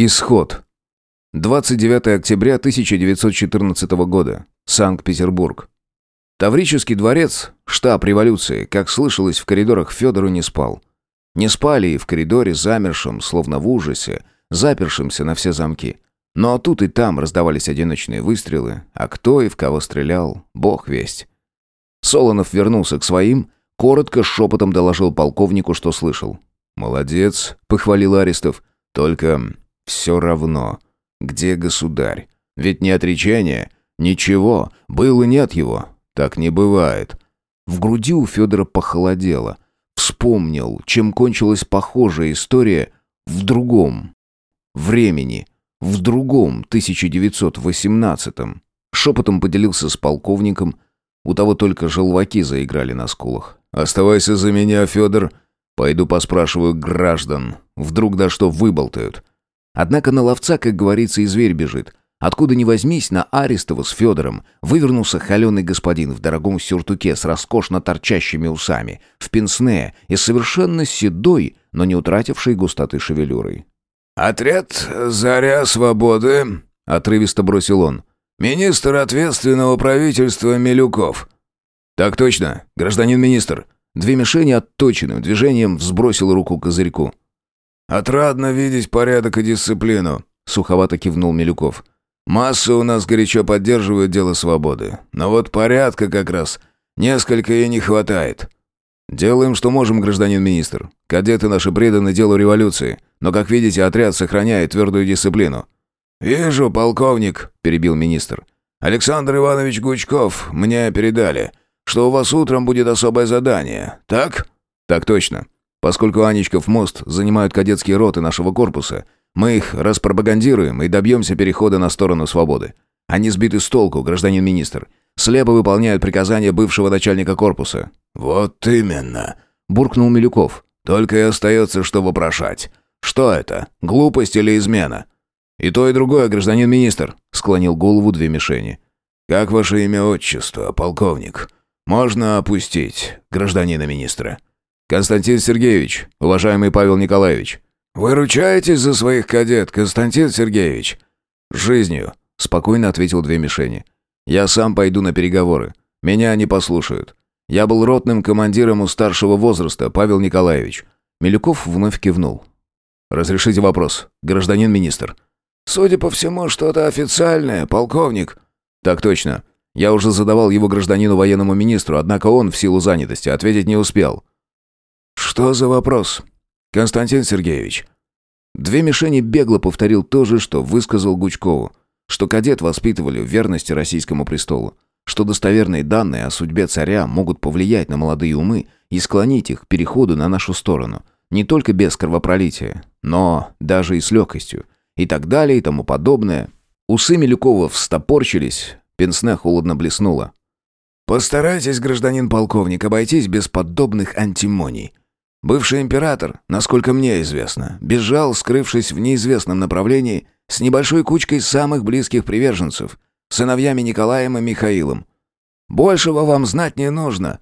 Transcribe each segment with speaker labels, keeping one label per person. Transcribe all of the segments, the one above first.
Speaker 1: Исход. 29 октября 1914 года. Санкт-Петербург. Таврический дворец, штаб революции, как слышалось в коридорах Федору не спал. Не спали и в коридоре замершем, словно в ужасе, запершимся на все замки. Но тут и там раздавались одиночные выстрелы, а кто и в кого стрелял, бог весть. Солонов вернулся к своим, коротко шепотом доложил полковнику, что слышал. «Молодец», — похвалил Арестов, — «только все равно, где государь? Ведь не отречение, ничего, был и нет его. Так не бывает». В груди у Федора похолодело. Вспомнил, чем кончилась похожая история в другом времени — в другом 1918-м. Шепотом поделился с полковником. У того только желваки заиграли на скулах. «Оставайся за меня, Федор. Пойду поспрашиваю граждан. Вдруг да что выболтают». Однако на ловца, как говорится, и зверь бежит. Откуда ни возьмись, на Арестова с Федором вывернулся холеный господин в дорогом сюртуке с роскошно торчащими усами, в пенсне и совершенно седой, но не утратившей густоты шевелюрой.
Speaker 2: «Отряд «Заря свободы», — отрывисто бросил он. «Министр ответственного правительства Милюков».
Speaker 1: «Так точно, гражданин министр». Две мишени отточенным движением взбросил руку козырьку.
Speaker 2: «Отрадно видеть порядок и дисциплину», — суховато кивнул Милюков. «Масса у нас горячо поддерживают дело свободы. Но вот порядка как раз несколько и не хватает».
Speaker 1: «Делаем, что можем, гражданин министр. Кадеты наши преданы делу революции, но, как видите, отряд сохраняет твердую дисциплину».
Speaker 2: «Вижу, полковник», — перебил министр. «Александр Иванович Гучков мне передали, что у вас утром будет особое задание, так?»
Speaker 1: «Так точно. Поскольку Анечков мост занимают кадетские роты нашего корпуса, мы их распропагандируем и добьемся перехода на сторону свободы. Они сбиты с толку, гражданин министр. Слепо выполняют приказания бывшего начальника корпуса».
Speaker 2: «Вот именно», — буркнул Милюков. «Только и остается, что вопрошать. Что это, глупость или измена?»
Speaker 1: «И то, и другое, гражданин министр», — склонил голову две мишени.
Speaker 2: «Как ваше имя отчество, полковник? Можно опустить, гражданина министра?»
Speaker 1: «Константин Сергеевич, уважаемый Павел Николаевич».
Speaker 2: «Вы ручаетесь за своих кадет, Константин Сергеевич?»
Speaker 1: «Жизнью», — спокойно ответил две мишени. «Я сам пойду на переговоры. Меня не послушают. Я был ротным командиром у старшего возраста, Павел Николаевич». Милюков вновь кивнул. «Разрешите вопрос, гражданин министр».
Speaker 2: «Судя по всему, что-то официальное, полковник».
Speaker 1: «Так точно. Я уже задавал его гражданину военному министру, однако он, в силу занятости, ответить не успел».
Speaker 2: «Что за вопрос?»
Speaker 1: «Константин Сергеевич». Две мишени бегло повторил то же, что высказал Гучкову, что кадет воспитывали в верности российскому престолу, что достоверные данные о судьбе царя могут повлиять на молодые умы и склонить их к переходу на нашу сторону, не только без кровопролития, но даже и с легкостью, и так далее и тому подобное. Усы Милюкова встопорчились, пенсне холодно блеснула.
Speaker 2: «Постарайтесь, гражданин полковник, обойтись без подобных антимоний. Бывший император, насколько мне известно, бежал, скрывшись в неизвестном направлении, с небольшой кучкой самых близких приверженцев, сыновьями Николаем и Михаилом. Большего вам знать не нужно.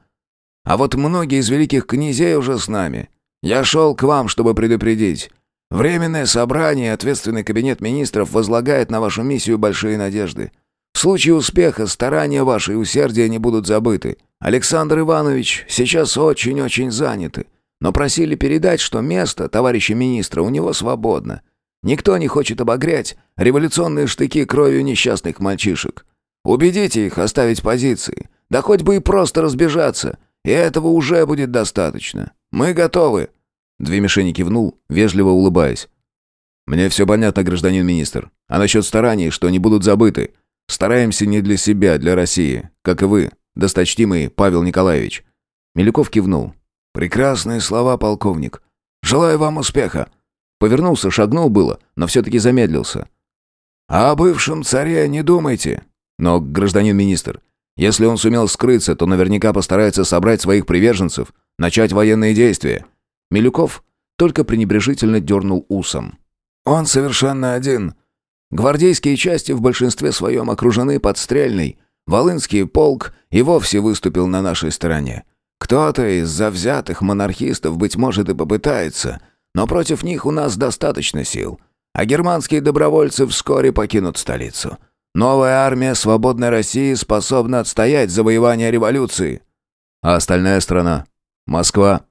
Speaker 2: А вот многие из великих князей уже с нами. Я шел к вам, чтобы предупредить. Временное собрание и ответственный кабинет министров возлагает на вашу миссию большие надежды. В случае успеха старания ваши и усердия не будут забыты. Александр Иванович сейчас очень-очень заняты но просили передать, что место товарища министра у него свободно. Никто не хочет обогрять революционные штыки кровью несчастных мальчишек. Убедите их оставить позиции, да хоть бы и просто разбежаться, и этого уже будет достаточно. Мы готовы».
Speaker 1: Две мишени кивнул, вежливо улыбаясь. «Мне все понятно, гражданин министр. А насчет стараний, что они будут забыты. Стараемся не для себя, для России, как и вы, досточтимый Павел Николаевич». Милюков кивнул.
Speaker 2: «Прекрасные слова, полковник. Желаю вам успеха».
Speaker 1: Повернулся, шагнул было, но все-таки замедлился.
Speaker 2: «А о бывшем царе не думайте».
Speaker 1: «Но, гражданин министр, если он сумел скрыться, то наверняка постарается собрать своих приверженцев, начать военные действия». Милюков только пренебрежительно дернул усом.
Speaker 2: «Он совершенно один. Гвардейские части в большинстве своем окружены подстрельной. Волынский полк и вовсе выступил на нашей стороне. Кто-то из завзятых монархистов, быть может, и попытается, но против них у нас достаточно сил. а германские добровольцы вскоре покинут столицу. Новая армия свободной России способна отстоять завоевание революции.
Speaker 1: А остальная страна? Москва?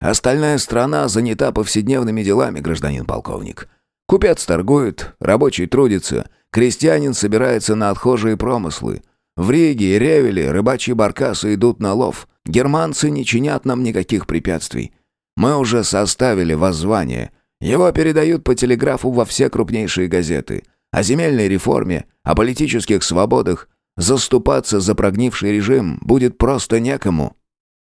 Speaker 2: Остальная страна занята повседневными делами, гражданин полковник. Купец торгует, рабочий трудится, крестьянин собирается на отхожие промыслы. В Риге и Ревеле рыбачьи баркасы идут на лов. Германцы не чинят нам никаких препятствий. Мы уже составили воззвание. Его передают по телеграфу во все крупнейшие газеты. О земельной реформе, о политических свободах. Заступаться за прогнивший режим будет просто некому».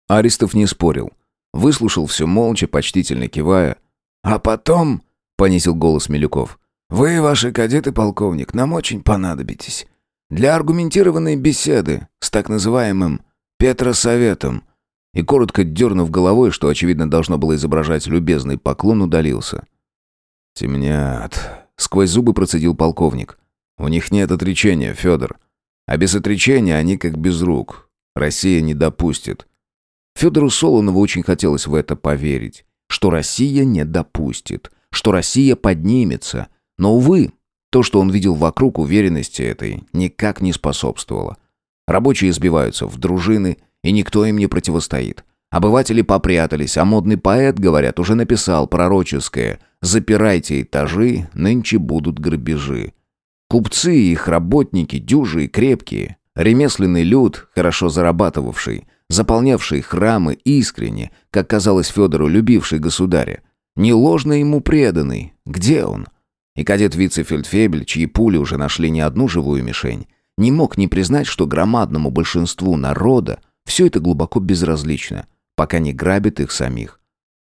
Speaker 1: Аристов не спорил. Выслушал все молча, почтительно кивая.
Speaker 2: «А потом...» — понизил голос Милюков. «Вы, ваши кадеты, полковник, нам очень понадобитесь. Для аргументированной беседы с так называемым Петросоветом».
Speaker 1: И коротко дернув головой, что, очевидно, должно было изображать любезный поклон, удалился. «Темнят», — сквозь зубы процедил полковник. «У них нет отречения, Федор. А без отречения они как без рук. Россия не допустит. Федору Солонову очень хотелось в это поверить, что Россия не допустит, что Россия поднимется. Но, увы, то, что он видел вокруг, уверенности этой никак не способствовало. Рабочие сбиваются в дружины, и никто им не противостоит. Обыватели попрятались, а модный поэт, говорят, уже написал пророческое «Запирайте этажи, нынче будут грабежи». Купцы и их работники дюжи и крепкие, ремесленный люд, хорошо зарабатывавший, заполнявший храмы искренне, как казалось Федору, любивший государя, не ложно ему преданный. Где он? И кадет вице-фельдфебель, чьи пули уже нашли не одну живую мишень, не мог не признать, что громадному большинству народа все это глубоко безразлично, пока не грабит их самих.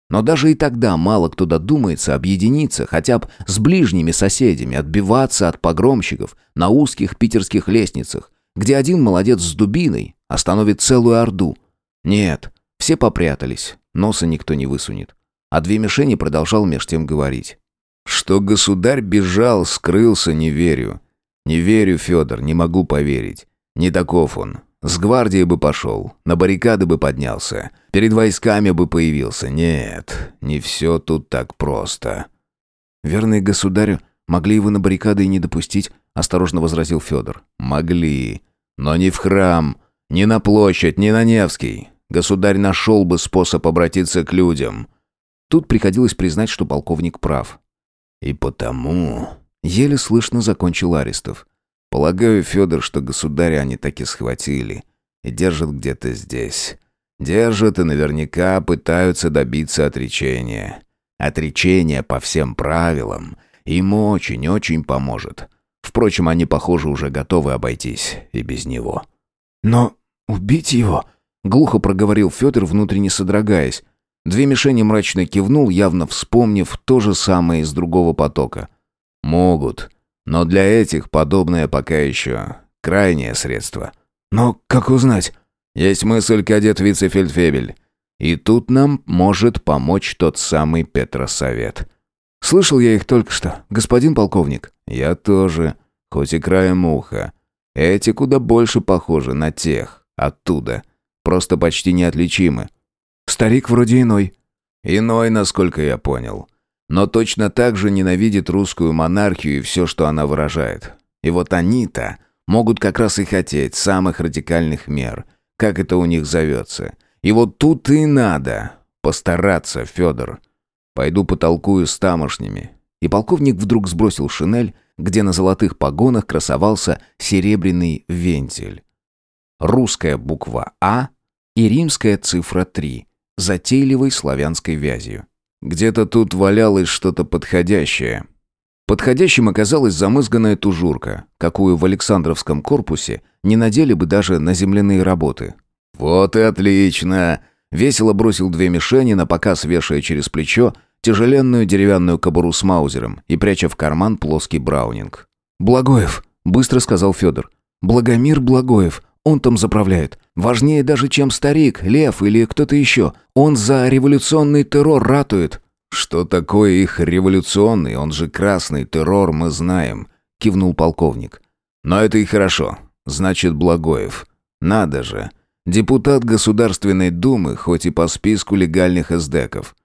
Speaker 1: Но даже и тогда мало кто додумается объединиться хотя бы с ближними соседями, отбиваться от погромщиков на узких питерских лестницах, где один молодец с дубиной остановит целую орду. Нет, все попрятались, носа никто не высунет. А две мишени продолжал меж тем говорить. Что государь бежал, скрылся, не верю. Не верю, Федор, не могу поверить. Не таков он. С гвардией бы пошел, на баррикады бы поднялся, перед войсками бы появился. Нет, не все тут так просто. Верные государю могли его на баррикады и не допустить, осторожно возразил Федор. Могли, но не в храм, не на площадь, не на Невский. Государь нашел бы способ обратиться к людям. Тут приходилось признать, что полковник прав. И потому... Еле слышно закончил Арестов. Полагаю, Федор, что государя они таки схватили и держат где-то здесь. Держат и наверняка пытаются добиться отречения. Отречение по всем правилам им очень-очень поможет. Впрочем, они, похоже, уже готовы обойтись и без него.
Speaker 2: «Но убить его?» — глухо проговорил Федор, внутренне содрогаясь.
Speaker 1: Две мишени мрачно кивнул, явно вспомнив то же самое из другого потока. «Могут. Но для этих подобное пока еще крайнее средство.
Speaker 2: Но как узнать?
Speaker 1: Есть мысль, кадет вице-фельдфебель. И тут нам может помочь тот самый Петросовет.
Speaker 2: Слышал я их только что, господин полковник.
Speaker 1: Я тоже, хоть и краем уха. Эти куда больше похожи на тех, оттуда. Просто почти неотличимы.
Speaker 2: Старик вроде иной.
Speaker 1: Иной, насколько я понял но точно так же ненавидит русскую монархию и все, что она выражает. И вот они-то могут как раз и хотеть самых радикальных мер, как это у них зовется. И вот тут и надо постараться, Федор. Пойду потолкую с тамошними. И полковник вдруг сбросил шинель, где на золотых погонах красовался серебряный вентиль. Русская буква «А» и римская цифра 3, затейливой славянской вязью. Где-то тут валялось что-то подходящее. Подходящим оказалась замызганная тужурка, какую в Александровском корпусе не надели бы даже на земляные работы. «Вот и отлично!» Весело бросил две мишени, на показ вешая через плечо тяжеленную деревянную кобуру с маузером и пряча в карман плоский браунинг.
Speaker 2: «Благоев», — быстро сказал Федор. «Благомир Благоев. Он там заправляет. Важнее даже, чем старик, Лев или кто-то еще. Он за революционный террор ратует».
Speaker 1: «Что такое их революционный, он же красный террор, мы знаем», — кивнул полковник. «Но это и хорошо. Значит, Благоев. Надо же. Депутат Государственной Думы, хоть и по списку легальных эсдеков.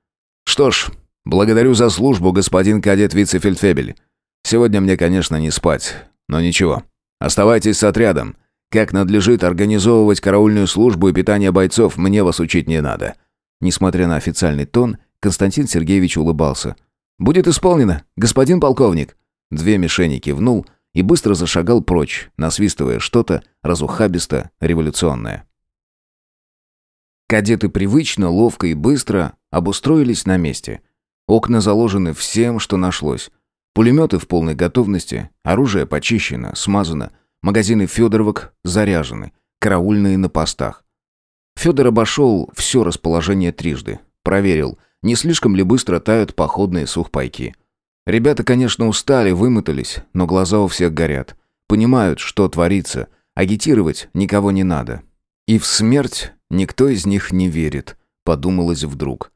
Speaker 1: Что ж, благодарю за службу, господин кадет вице-фельдфебель. Сегодня мне, конечно, не спать, но ничего. Оставайтесь с отрядом. Как надлежит организовывать караульную службу и питание бойцов, мне вас учить не надо». Несмотря на официальный тон, Константин Сергеевич улыбался. «Будет исполнено, господин полковник!» Две мишени кивнул и быстро зашагал прочь, насвистывая что-то разухабисто-революционное. Кадеты привычно, ловко и быстро обустроились на месте. Окна заложены всем, что нашлось. Пулеметы в полной готовности, оружие почищено, смазано, магазины Федоровок заряжены, караульные на постах. Федор обошел все расположение трижды. Проверил, не слишком ли быстро тают походные сухпайки. Ребята, конечно, устали, вымотались, но глаза у всех горят. Понимают, что творится. Агитировать никого не надо. И в смерть никто из них не верит, подумалось вдруг.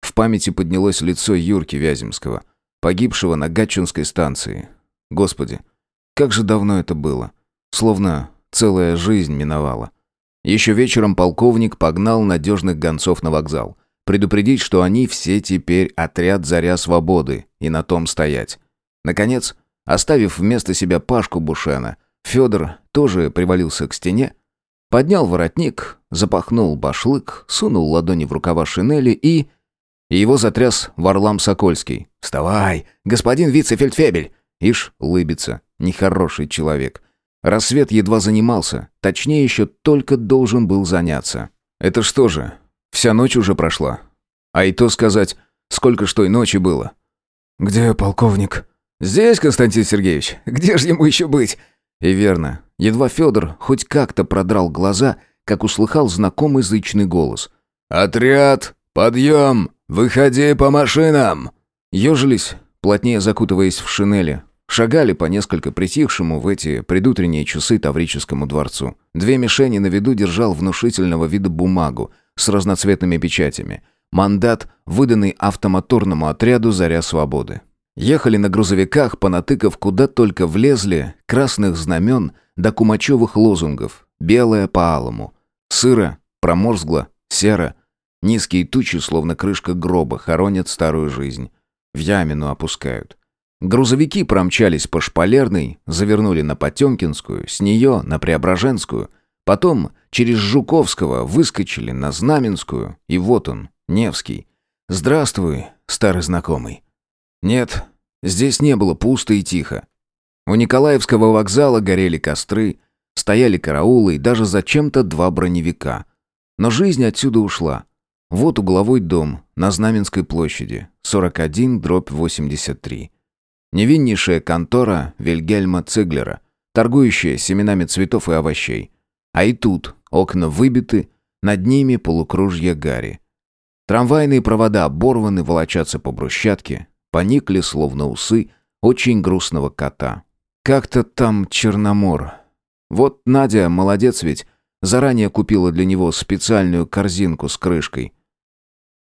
Speaker 1: В памяти поднялось лицо Юрки Вяземского, погибшего на Гатчинской станции. Господи, как же давно это было. Словно целая жизнь миновала. Еще вечером полковник погнал надежных гонцов на вокзал. Предупредить, что они все теперь отряд «Заря свободы» и на том стоять. Наконец, оставив вместо себя Пашку Бушена, Федор тоже привалился к стене, поднял воротник, запахнул башлык, сунул ладони в рукава шинели и... Его затряс Варлам Сокольский. «Вставай, господин вице-фельдфебель!» Ишь, лыбится, нехороший человек. Рассвет едва занимался, точнее еще только должен был заняться. Это что же, вся ночь уже прошла? А и то сказать, сколько ж той ночи было.
Speaker 2: «Где полковник?»
Speaker 1: «Здесь, Константин Сергеевич. Где же ему еще быть?» И верно. Едва Федор хоть как-то продрал глаза, как услыхал знакомый зычный голос. «Отряд! Подъем! Выходи по машинам!» Ежились, плотнее закутываясь в шинели, Шагали по несколько притихшему в эти предутренние часы Таврическому дворцу. Две мишени на виду держал внушительного вида бумагу с разноцветными печатями. Мандат, выданный автомоторному отряду «Заря свободы». Ехали на грузовиках, понатыкав куда только влезли, красных знамен до кумачевых лозунгов, белое по алому. Сыро, проморзгло, серо. Низкие тучи, словно крышка гроба, хоронят старую жизнь. В ямину опускают. Грузовики промчались по Шпалерной, завернули на Потемкинскую, с нее на Преображенскую, потом через Жуковского выскочили на Знаменскую, и вот он, Невский. «Здравствуй, старый знакомый». Нет, здесь не было пусто и тихо. У Николаевского вокзала горели костры, стояли караулы и даже зачем-то два броневика. Но жизнь отсюда ушла. Вот угловой дом на Знаменской площади, 41 дробь 83. Невиннейшая контора Вильгельма Циглера, торгующая семенами цветов и овощей. А и тут окна выбиты, над ними полукружья гари. Трамвайные провода оборваны, волочатся по брусчатке, поникли, словно усы, очень грустного кота. Как-то там Черномор. Вот Надя, молодец ведь, заранее купила для него специальную корзинку с крышкой.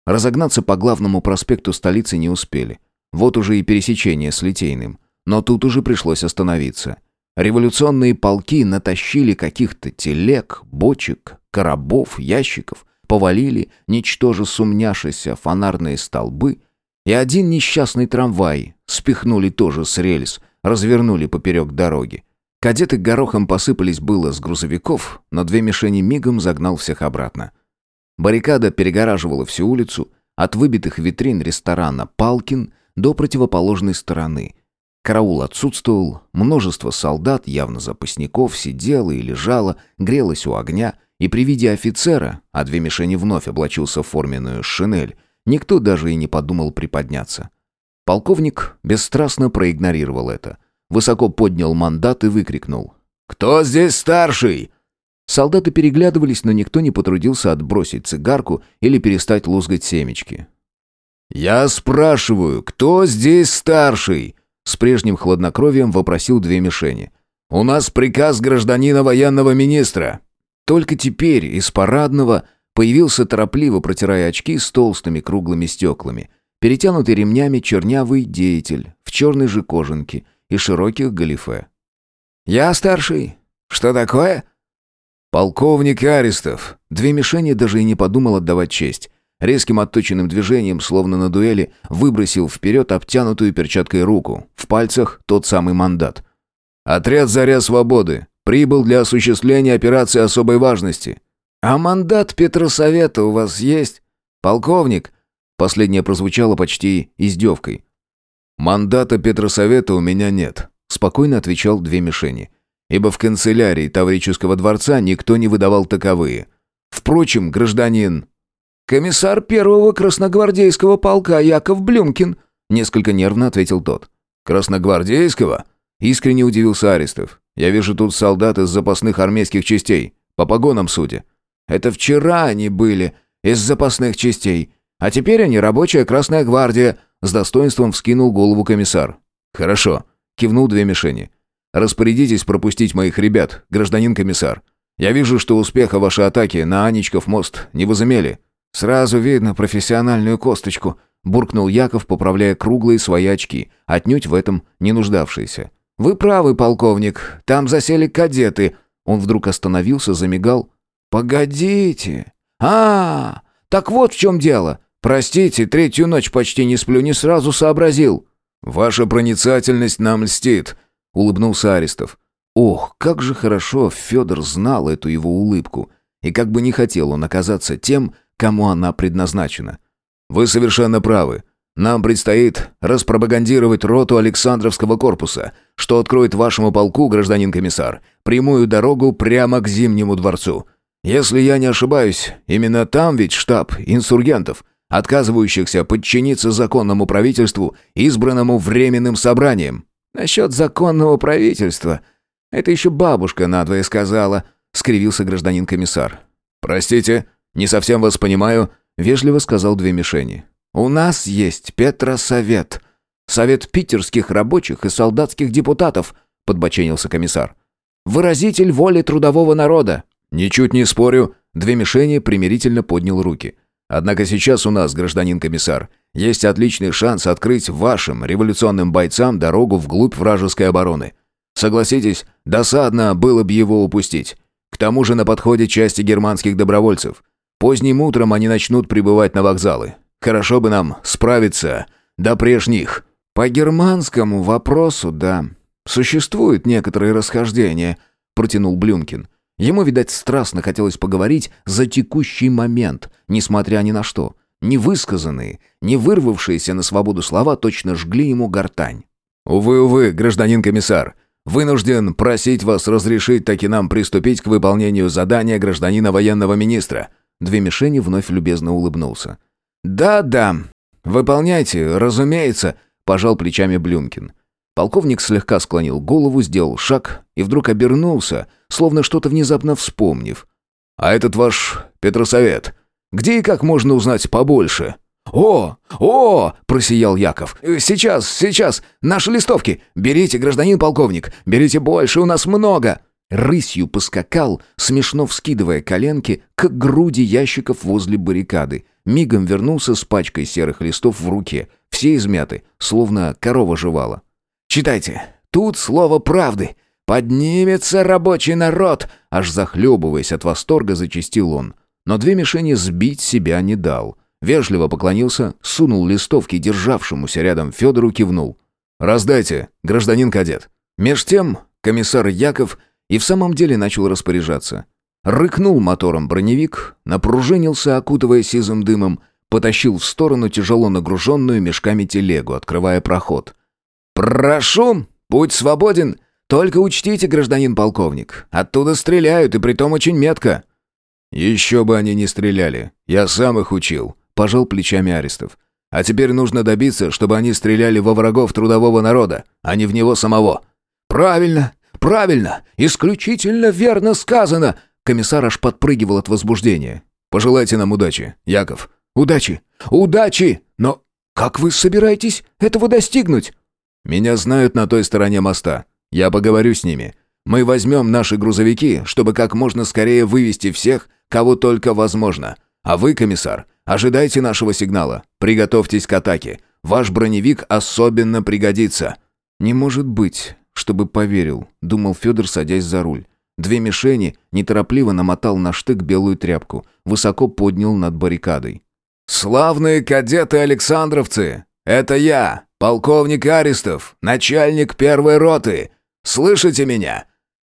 Speaker 1: Разогнаться по главному проспекту столицы не успели. Вот уже и пересечение с Литейным. Но тут уже пришлось остановиться. Революционные полки натащили каких-то телег, бочек, коробов, ящиков, повалили, ничтоже сумняшися, фонарные столбы, и один несчастный трамвай спихнули тоже с рельс, развернули поперек дороги. Кадеты горохом посыпались было с грузовиков, но две мишени мигом загнал всех обратно. Баррикада перегораживала всю улицу, от выбитых витрин ресторана «Палкин» до противоположной стороны. Караул отсутствовал, множество солдат, явно запасников, сидело и лежало, грелось у огня, и при виде офицера, а две мишени вновь облачился в форменную шинель, никто даже и не подумал приподняться. Полковник бесстрастно проигнорировал это. Высоко поднял мандат и выкрикнул. «Кто здесь старший?» Солдаты переглядывались, но никто не потрудился отбросить цигарку или перестать лузгать семечки. «Я спрашиваю, кто здесь старший?» С прежним хладнокровием вопросил две мишени. «У нас приказ гражданина военного министра». Только теперь из парадного появился торопливо, протирая очки с толстыми круглыми стеклами, перетянутый ремнями чернявый деятель в черной же кожанке и широких галифе. «Я старший. Что такое?» «Полковник Аристов». Две мишени даже и не подумал отдавать честь. Резким отточенным движением, словно на дуэли, выбросил вперед обтянутую перчаткой руку. В пальцах тот самый мандат. «Отряд «Заря свободы» прибыл для осуществления операции особой важности». «А мандат Петросовета у вас есть? Полковник?» Последнее прозвучало почти издевкой. «Мандата Петросовета у меня нет», — спокойно отвечал две мишени. «Ибо в канцелярии Таврического дворца никто не выдавал таковые. Впрочем, гражданин...»
Speaker 2: «Комиссар первого красногвардейского полка Яков Блюмкин», — несколько нервно ответил тот.
Speaker 1: «Красногвардейского?» — искренне удивился Арестов. «Я вижу тут солдат из запасных армейских частей. По погонам судя».
Speaker 2: «Это вчера они были, из запасных частей. А теперь они рабочая Красная Гвардия», — с достоинством вскинул голову комиссар.
Speaker 1: «Хорошо», — кивнул две мишени. «Распорядитесь пропустить моих ребят, гражданин комиссар. Я вижу, что успеха вашей атаки на Аничков мост не возымели».
Speaker 2: «Сразу видно профессиональную косточку», — буркнул Яков, поправляя круглые свои очки, отнюдь в этом не нуждавшиеся. «Вы правы, полковник, там засели кадеты». Он вдруг остановился, замигал. «Погодите. А, так вот в чем дело. Простите, третью ночь почти не сплю, не сразу сообразил».
Speaker 1: «Ваша проницательность нам льстит», — улыбнулся Арестов. Ох, как же хорошо Федор знал эту его улыбку, и как бы не хотел он оказаться тем, кому она предназначена. «Вы совершенно правы. Нам предстоит распропагандировать роту Александровского корпуса, что откроет вашему полку, гражданин комиссар, прямую дорогу прямо к Зимнему дворцу. Если я не ошибаюсь, именно там ведь штаб инсургентов, отказывающихся подчиниться законному правительству, избранному временным собранием».
Speaker 2: «Насчет законного правительства. Это еще бабушка надвое сказала», — скривился гражданин комиссар.
Speaker 1: «Простите», «Не совсем вас понимаю», — вежливо сказал две мишени.
Speaker 2: «У нас есть Петросовет. Совет питерских рабочих и солдатских депутатов», — подбоченился комиссар. «Выразитель воли трудового народа».
Speaker 1: «Ничуть не спорю», — две мишени примирительно поднял руки. «Однако сейчас у нас, гражданин комиссар, есть отличный шанс открыть вашим революционным бойцам дорогу вглубь вражеской обороны. Согласитесь, досадно было бы его упустить. К тому же на подходе части германских добровольцев. Поздним утром они начнут прибывать на вокзалы. Хорошо бы нам справиться до прежних».
Speaker 2: «По германскому вопросу, да. Существуют некоторые расхождения», — протянул Блюмкин. Ему, видать, страстно хотелось поговорить за текущий момент, несмотря ни на что. Невысказанные, не вырвавшиеся на свободу слова точно жгли ему гортань.
Speaker 1: «Увы, увы, гражданин комиссар, вынужден просить вас разрешить таки нам приступить к выполнению задания гражданина военного министра», Две мишени вновь любезно улыбнулся.
Speaker 2: «Да-да, выполняйте, разумеется», — пожал плечами Блюмкин.
Speaker 1: Полковник слегка склонил голову, сделал шаг и вдруг обернулся, словно что-то внезапно вспомнив. «А этот ваш Петросовет, где и как можно узнать побольше?»
Speaker 2: «О! О!» – просиял Яков. «Сейчас, сейчас! Наши листовки! Берите, гражданин полковник! Берите больше, у нас много!»
Speaker 1: Рысью поскакал, смешно вскидывая коленки к груди ящиков возле баррикады. Мигом вернулся с пачкой серых листов в руке, все измяты, словно корова жевала.
Speaker 2: «Читайте, тут слово правды. Поднимется рабочий народ!» Аж захлебываясь от восторга, зачистил он.
Speaker 1: Но две мишени сбить себя не дал. Вежливо поклонился, сунул листовки державшемуся рядом Федору, кивнул. «Раздайте, гражданин кадет». Меж тем комиссар Яков и в самом деле начал распоряжаться. Рыкнул мотором броневик, напружинился, окутывая сизым дымом, потащил в сторону тяжело нагруженную мешками телегу, открывая проход.
Speaker 2: «Прошу, путь свободен. Только учтите, гражданин полковник, оттуда стреляют, и притом очень метко».
Speaker 1: «Еще бы они не стреляли. Я сам их учил», — пожал плечами Арестов. «А теперь нужно добиться, чтобы они стреляли во врагов трудового народа, а не в него самого».
Speaker 2: «Правильно. Правильно, исключительно верно сказано!» Комиссар аж подпрыгивал от возбуждения.
Speaker 1: «Пожелайте нам удачи, Яков».
Speaker 2: «Удачи! Удачи! Но как вы собираетесь этого достигнуть?»
Speaker 1: «Меня знают на той стороне моста. Я поговорю с ними. Мы возьмем наши грузовики, чтобы как можно скорее вывести всех, кого только возможно. А вы, комиссар, ожидайте нашего сигнала. Приготовьтесь к атаке. Ваш броневик особенно пригодится».
Speaker 2: «Не может быть чтобы поверил», — думал Федор, садясь за руль. Две мишени неторопливо намотал на штык белую тряпку, высоко поднял над баррикадой. «Славные кадеты-александровцы! Это я, полковник Аристов, начальник первой роты! Слышите меня?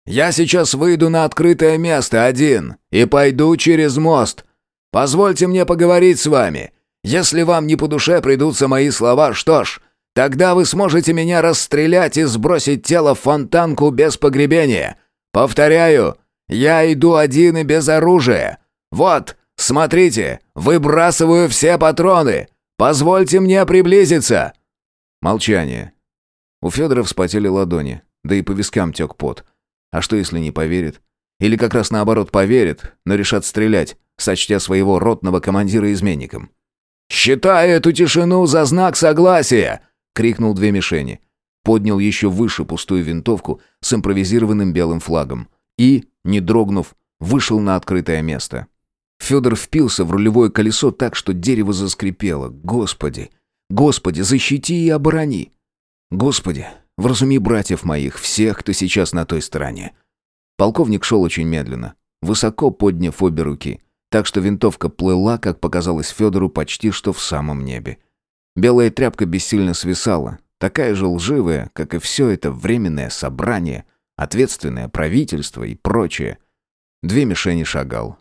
Speaker 2: Я сейчас выйду на открытое место один и пойду через мост. Позвольте мне поговорить с вами. Если вам не по душе придутся мои слова, что ж, тогда вы сможете меня расстрелять и сбросить тело в фонтанку без погребения. Повторяю, я иду один и без оружия. Вот, смотрите, выбрасываю все патроны. Позвольте мне приблизиться.
Speaker 1: Молчание. У Федора вспотели ладони, да и по вискам тек пот. А что, если не поверит? Или как раз наоборот поверит, но решат стрелять, сочтя своего ротного командира изменником?
Speaker 2: «Считаю эту тишину за знак согласия!» — крикнул две мишени.
Speaker 1: Поднял еще выше пустую винтовку с импровизированным белым флагом. И, не дрогнув, вышел на открытое место. Федор впился в рулевое колесо так, что дерево заскрипело. «Господи! Господи, защити и оборони!» «Господи, Вразуми братьев моих, всех, кто сейчас на той стороне». Полковник шел очень медленно, высоко подняв обе руки, так что винтовка плыла, как показалось Федору, почти что в самом небе. Белая тряпка бессильно свисала, такая же лживая, как и все это временное собрание, ответственное правительство и прочее. Две мишени шагал.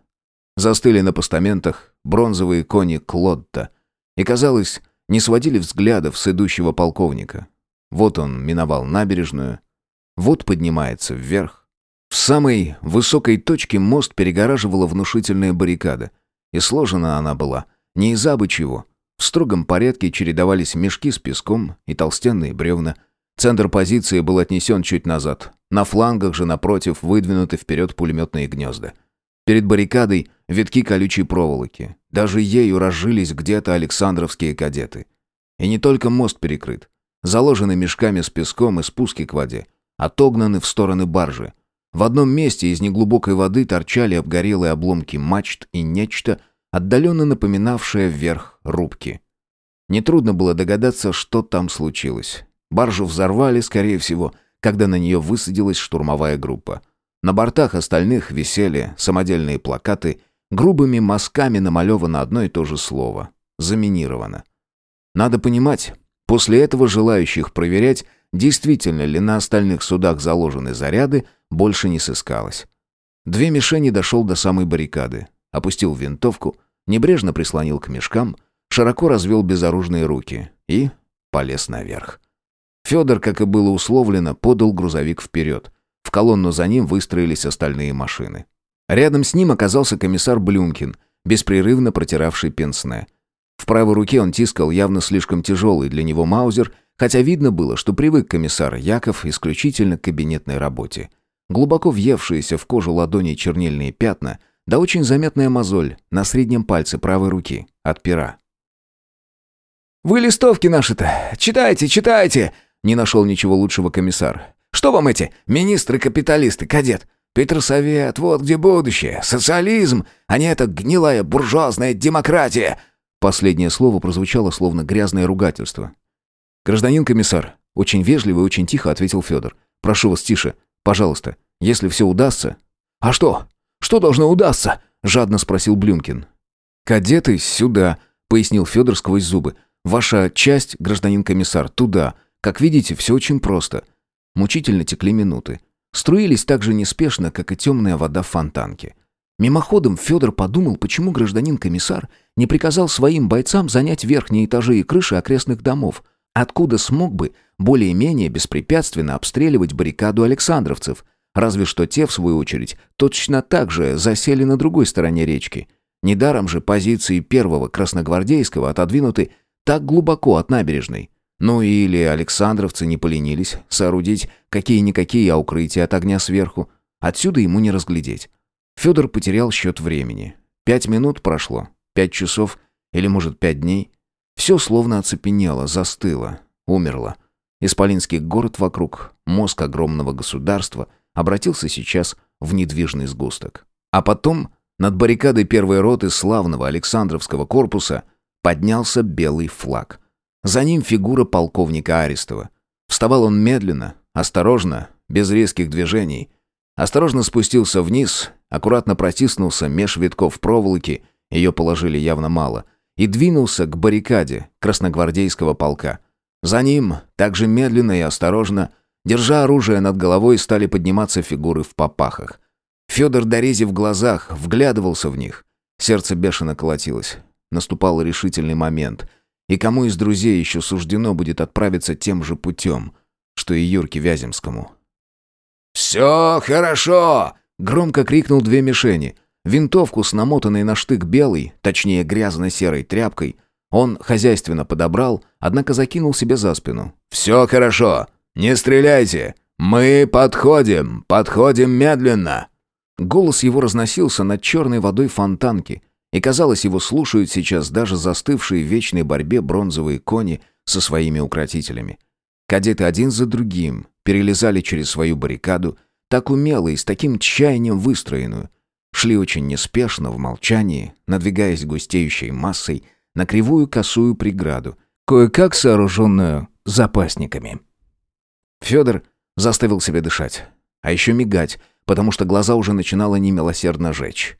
Speaker 1: Застыли на постаментах бронзовые кони Клодта и, казалось, не сводили взглядов с идущего полковника. Вот он миновал набережную, вот поднимается вверх. В самой высокой точке мост перегораживала внушительная баррикада. И сложена она была не из абы чего. В строгом порядке чередовались мешки с песком и толстенные бревна. Центр позиции был отнесен чуть назад. На флангах же, напротив, выдвинуты вперед пулеметные гнезда. Перед баррикадой витки колючей проволоки. Даже ею разжились где-то Александровские кадеты. И не только мост перекрыт заложены мешками с песком и спуски к воде, отогнаны в стороны баржи. В одном месте из неглубокой воды торчали обгорелые обломки мачт и нечто, отдаленно напоминавшее вверх рубки. Нетрудно было догадаться, что там случилось. Баржу взорвали, скорее всего, когда на нее высадилась штурмовая группа. На бортах остальных висели самодельные плакаты, грубыми мазками намалевано одно и то же слово – «заминировано». Надо понимать, После этого желающих проверять, действительно ли на остальных судах заложены заряды, больше не сыскалось. Две мишени дошел до самой баррикады, опустил винтовку, небрежно прислонил к мешкам, широко развел безоружные руки и полез наверх. Федор, как и было условлено, подал грузовик вперед. В колонну за ним выстроились остальные машины. Рядом с ним оказался комиссар Блюмкин, беспрерывно протиравший пенсне. В правой руке он тискал явно слишком тяжелый для него маузер, хотя видно было, что привык комиссар Яков исключительно к кабинетной работе. Глубоко въевшиеся в кожу ладони чернильные пятна, да очень заметная мозоль на среднем пальце правой руки, от пера.
Speaker 2: «Вы листовки наши-то! Читайте, читайте!» Не нашел ничего лучшего комиссар. «Что вам эти министры-капиталисты, кадет? Петросовет, вот где будущее, социализм, а не эта гнилая буржуазная демократия!»
Speaker 1: Последнее слово прозвучало словно грязное ругательство. «Гражданин комиссар», — очень вежливо и очень тихо ответил Федор. «Прошу вас, тише. Пожалуйста, если все удастся...»
Speaker 2: «А что? Что должно удастся?» — жадно спросил Блюмкин.
Speaker 1: «Кадеты сюда», — пояснил Федор сквозь зубы. «Ваша часть, гражданин комиссар, туда. Как видите, все очень просто». Мучительно текли минуты. Струились так же неспешно, как и темная вода в фонтанке. Мимоходом Федор подумал, почему гражданин-комиссар не приказал своим бойцам занять верхние этажи и крыши окрестных домов, откуда смог бы более-менее беспрепятственно обстреливать баррикаду александровцев, разве что те, в свою очередь, точно так же засели на другой стороне речки. Недаром же позиции первого красногвардейского отодвинуты так глубоко от набережной. Ну или александровцы не поленились соорудить какие-никакие укрытия от огня сверху. Отсюда ему не разглядеть. Федор потерял счет времени. Пять минут прошло, пять часов или, может, пять дней. Все словно оцепенело, застыло, умерло. Исполинский город вокруг, мозг огромного государства, обратился сейчас в недвижный сгусток. А потом над баррикадой первой роты славного Александровского корпуса поднялся белый флаг. За ним фигура полковника Арестова. Вставал он медленно, осторожно, без резких движений. Осторожно спустился вниз, аккуратно протиснулся меж витков проволоки, ее положили явно мало, и двинулся к баррикаде красногвардейского полка. За ним, также медленно и осторожно, держа оружие над головой, стали подниматься фигуры в попахах. Федор, дорезив глазах, вглядывался в них. Сердце бешено колотилось. Наступал решительный момент. И кому из друзей еще суждено будет отправиться тем же путем, что и Юрке Вяземскому?
Speaker 2: «Все хорошо!»
Speaker 1: — громко крикнул две мишени. Винтовку с намотанной на штык белой, точнее грязно-серой тряпкой, он хозяйственно подобрал, однако закинул себе за спину.
Speaker 2: «Все хорошо! Не стреляйте! Мы подходим! Подходим медленно!»
Speaker 1: Голос его разносился над черной водой фонтанки, и, казалось, его слушают сейчас даже застывшие в вечной борьбе бронзовые кони со своими укротителями. Кадеты один за другим перелезали через свою баррикаду, так умело и с таким тщанием выстроенную. Шли очень неспешно, в молчании, надвигаясь густеющей массой на кривую косую преграду, кое-как сооруженную запасниками. Федор заставил себя дышать, а еще мигать, потому что глаза уже начинало немилосердно жечь.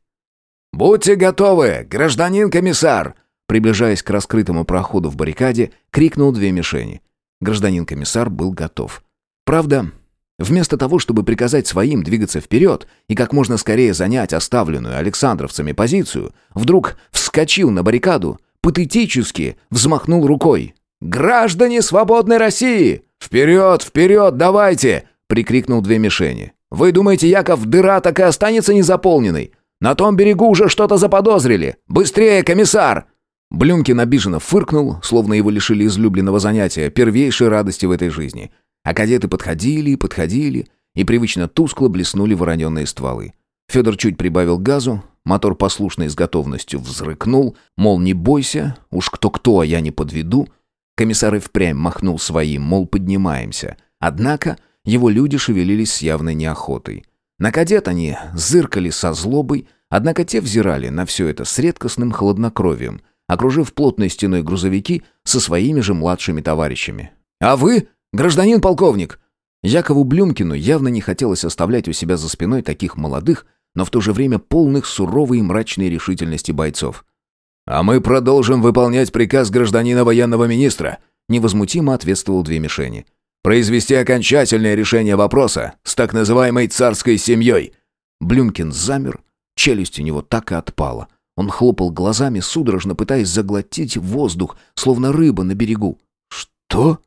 Speaker 2: «Будьте готовы, гражданин комиссар!»
Speaker 1: Приближаясь к раскрытому проходу в баррикаде, крикнул две мишени. Гражданин-комиссар был готов. Правда, вместо того, чтобы приказать своим двигаться вперед и как можно скорее занять оставленную Александровцами позицию, вдруг вскочил на баррикаду, патетически взмахнул рукой. «Граждане свободной России! Вперед, вперед, давайте!» — прикрикнул две мишени. Вы думаете, Яков, дыра так и останется незаполненной? На том берегу уже что-то заподозрили. Быстрее, комиссар!» Блюмкин обиженно фыркнул, словно его лишили излюбленного занятия, первейшей радости в этой жизни. А кадеты подходили и подходили, и привычно тускло блеснули вороненные стволы. Федор чуть прибавил газу, мотор послушно и с готовностью взрыкнул, мол, не бойся, уж кто-кто, а я не подведу. Комиссар и впрямь махнул своим, мол, поднимаемся. Однако его люди шевелились с явной неохотой. На кадет они зыркали со злобой, однако те взирали на все это с редкостным хладнокровием, окружив плотной стеной грузовики со своими же младшими товарищами. «А вы, гражданин полковник!» Якову Блюмкину явно не хотелось оставлять у себя за спиной таких молодых, но в то же время полных суровой и мрачной решительности бойцов.
Speaker 2: «А мы продолжим выполнять приказ гражданина военного министра»,
Speaker 1: невозмутимо ответствовал две мишени
Speaker 2: произвести окончательное решение вопроса с так называемой царской семьей».
Speaker 1: Блюмкин замер, челюсть у него так и отпала. Он хлопал глазами, судорожно пытаясь заглотить воздух, словно рыба на берегу. «Что?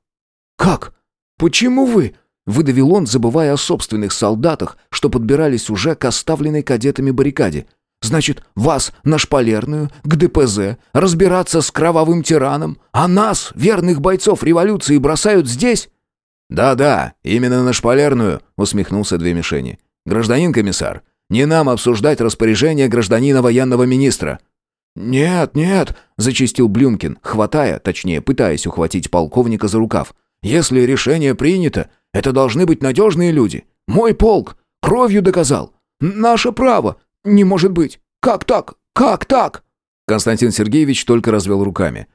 Speaker 1: Как? Почему вы?» Выдавил он, забывая о собственных солдатах, что подбирались уже к оставленной кадетами баррикаде. «Значит, вас на шпалерную, к ДПЗ, разбираться с кровавым тираном, а нас, верных бойцов революции, бросают здесь?»
Speaker 2: «Да-да, именно на шпалерную», — усмехнулся две мишени. «Гражданин комиссар, не нам обсуждать распоряжение гражданина военного министра».
Speaker 1: «Нет, нет», — зачистил Блюмкин, хватая, точнее, пытаясь ухватить полковника за рукав. «Если решение принято, это должны быть надежные люди. Мой полк кровью доказал. Наше право. Не может быть. Как так? Как так?»
Speaker 2: Константин Сергеевич только развел руками.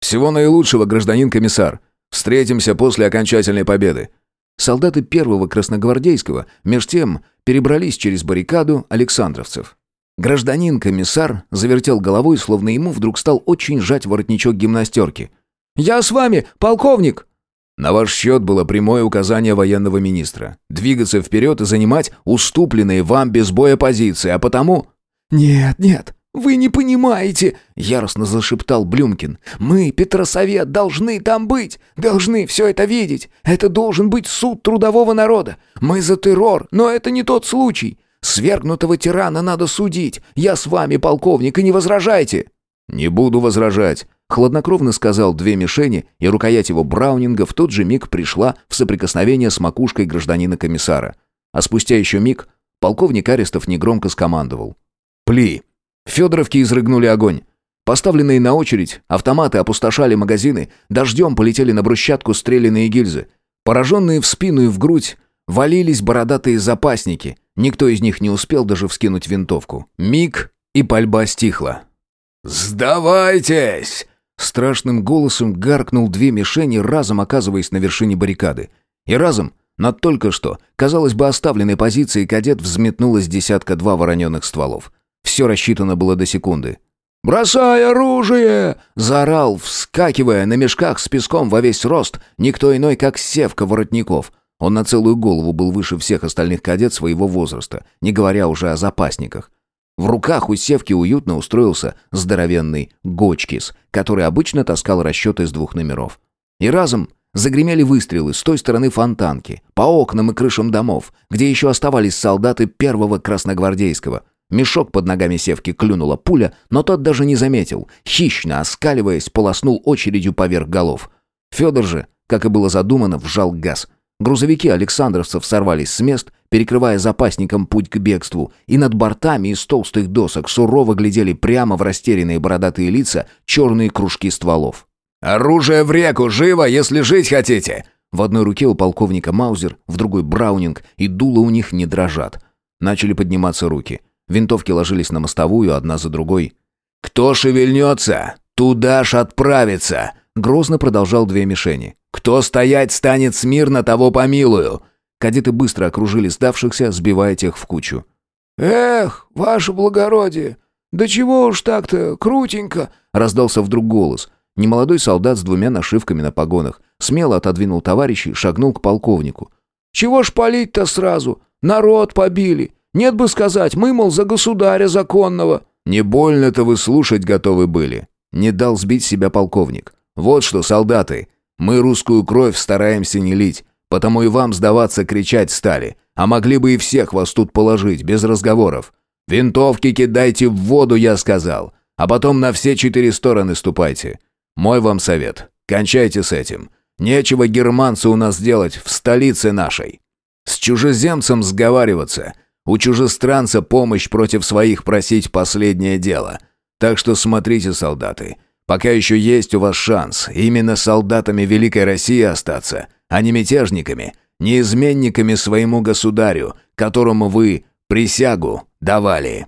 Speaker 2: «Всего наилучшего, гражданин комиссар. Встретимся после окончательной победы».
Speaker 1: Солдаты первого красногвардейского, меж тем, перебрались через баррикаду Александровцев. Гражданин-комиссар завертел головой, словно ему вдруг стал очень жать воротничок гимнастерки. «Я с вами, полковник!»
Speaker 2: На ваш счет было прямое указание военного министра. Двигаться вперед и занимать уступленные вам без боя позиции, а потому...
Speaker 1: «Нет, нет, «Вы не понимаете!» — яростно зашептал Блюмкин. «Мы, Петросовет, должны там быть! Должны все это видеть! Это должен быть суд трудового народа! Мы за террор, но это не тот случай! Свергнутого тирана надо судить! Я с вами, полковник, и не возражайте!»
Speaker 2: «Не буду возражать!» — хладнокровно сказал две мишени, и рукоять его Браунинга в тот же миг пришла в соприкосновение с макушкой гражданина-комиссара. А спустя еще миг полковник Арестов негромко скомандовал. «Пли!» Федоровки изрыгнули огонь. Поставленные на очередь, автоматы опустошали магазины, дождем полетели на брусчатку стрелянные гильзы. Пораженные в спину и в грудь, валились бородатые запасники. Никто из них не успел даже вскинуть винтовку. Миг, и пальба стихла.
Speaker 1: «Сдавайтесь!» Страшным голосом гаркнул две мишени, разом оказываясь на вершине баррикады. И разом, над только что, казалось бы, оставленной позиции кадет взметнулось десятка-два вороненных стволов. Все рассчитано было до секунды.
Speaker 2: «Бросай оружие!» — заорал, вскакивая на мешках с песком во весь рост, никто иной, как Севка Воротников. Он на целую голову был выше всех остальных кадет своего возраста, не говоря уже о запасниках. В руках у Севки уютно устроился здоровенный Гочкис, который обычно таскал расчеты из двух номеров. И разом загремели выстрелы с той стороны фонтанки, по окнам и крышам домов, где еще оставались солдаты первого красногвардейского. Мешок под ногами Севки клюнула пуля, но тот даже не заметил. Хищно, оскаливаясь, полоснул очередью поверх голов. Федор же, как и было задумано, вжал газ. Грузовики александровцев сорвались с мест, перекрывая запасникам путь к бегству, и над бортами из толстых досок сурово глядели прямо в растерянные бородатые лица черные кружки стволов.
Speaker 1: «Оружие в реку! Живо, если жить хотите!»
Speaker 2: В одной руке у полковника Маузер, в другой Браунинг, и дуло у них не дрожат. Начали подниматься руки. Винтовки ложились на мостовую, одна за другой.
Speaker 1: «Кто шевельнется, туда ж отправится!»
Speaker 2: Грозно продолжал две мишени.
Speaker 1: «Кто стоять станет смирно, того помилую!»
Speaker 2: Кадеты быстро окружили сдавшихся, сбивая тех в кучу.
Speaker 3: «Эх, ваше благородие, да чего уж так-то, крутенько!»
Speaker 2: Раздался вдруг голос. Немолодой солдат с двумя нашивками на погонах смело отодвинул товарищей, шагнул к полковнику.
Speaker 3: «Чего ж палить-то сразу? Народ побили. Нет бы сказать, мы, мол, за государя законного».
Speaker 1: «Не больно-то вы слушать готовы были».
Speaker 2: Не дал сбить себя полковник.
Speaker 1: «Вот что, солдаты, мы русскую кровь стараемся не лить, потому и вам сдаваться кричать стали, а могли бы и всех вас тут положить, без разговоров. Винтовки кидайте в воду, я сказал, а потом на все четыре стороны ступайте. Мой вам совет. Кончайте с этим. Нечего германцу у нас делать в столице нашей. С чужеземцем сговариваться. У чужестранца помощь против своих просить последнее дело. Так что смотрите, солдаты. Пока еще есть у вас шанс именно солдатами Великой России остаться, а не мятежниками, не изменниками своему государю, которому вы присягу давали.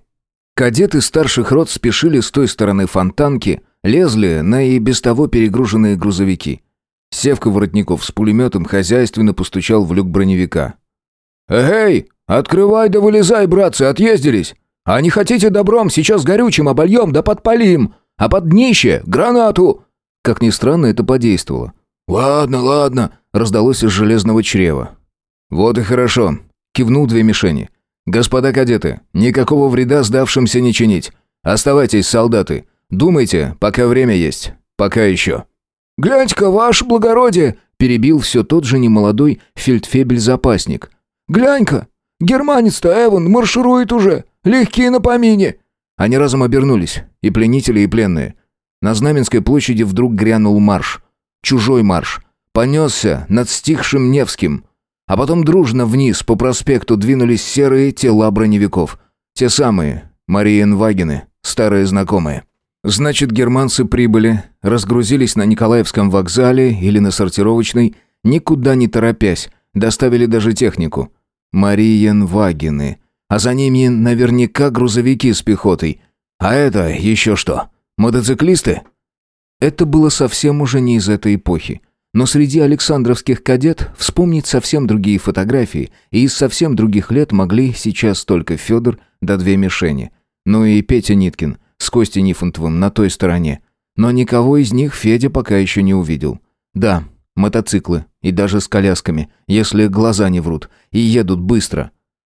Speaker 2: Кадеты старших рот спешили с той стороны фонтанки, лезли на и без того перегруженные грузовики. Севка Воротников с пулеметом хозяйственно постучал в люк броневика.
Speaker 3: «Эй, открывай да вылезай, братцы, отъездились! А не хотите добром, сейчас горючим обольем да подпалим, а под днище гранату!»
Speaker 2: Как ни странно, это подействовало.
Speaker 3: «Ладно, ладно», — раздалось из железного чрева.
Speaker 2: «Вот и хорошо», — кивнул две мишени. «Господа кадеты, никакого вреда сдавшимся не чинить. Оставайтесь, солдаты. Думайте, пока время есть. Пока еще».
Speaker 3: «Гляньте-ка, ваше благородие!» — перебил все тот же немолодой фельдфебель-запасник. «Глянь-ка! Германец-то Эван марширует уже! Легкие на помине!»
Speaker 2: Они разом обернулись, и пленители, и пленные. На Знаменской площади вдруг грянул марш. Чужой марш. Понесся над стихшим Невским. А потом дружно вниз по проспекту двинулись серые тела броневиков. Те самые, Мариенвагены, старые знакомые. Значит, германцы прибыли, разгрузились на Николаевском вокзале или на сортировочной, никуда не торопясь, доставили даже технику. Мариенвагены. А за ними наверняка грузовики с пехотой. А это еще что? Мотоциклисты? Это было совсем уже не из этой эпохи. Но среди александровских кадет вспомнить совсем другие фотографии, и из совсем других лет могли сейчас только Федор да две мишени. Ну и Петя Ниткин – с Костей Нифонтовым на той стороне. Но никого из них Федя пока еще не увидел. Да, мотоциклы, и даже с колясками, если глаза не врут, и едут быстро.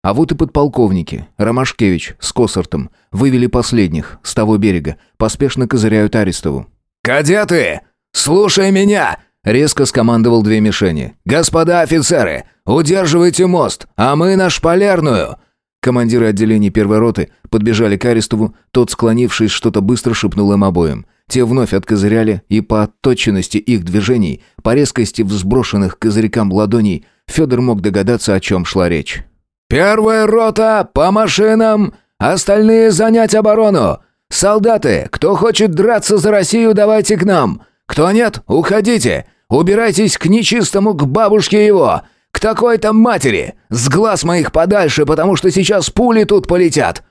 Speaker 2: А вот и подполковники, Ромашкевич с Косартом, вывели последних с того берега, поспешно козыряют Арестову.
Speaker 1: «Кадеты, слушай меня!» Резко скомандовал две мишени. «Господа офицеры, удерживайте мост, а мы на шпалерную!»
Speaker 2: Командиры отделений первой роты подбежали к Арестову, тот, склонившись, что-то быстро шепнул им обоим. Те вновь откозыряли, и по отточенности их движений, по резкости взброшенных козырькам ладоней, Федор мог догадаться, о чем шла речь.
Speaker 1: «Первая рота по машинам! Остальные занять оборону! Солдаты, кто хочет драться за Россию, давайте к нам! Кто нет, уходите! Убирайтесь к нечистому, к бабушке его! К такой-то матери! С глаз моих подальше, потому что сейчас пули тут полетят!»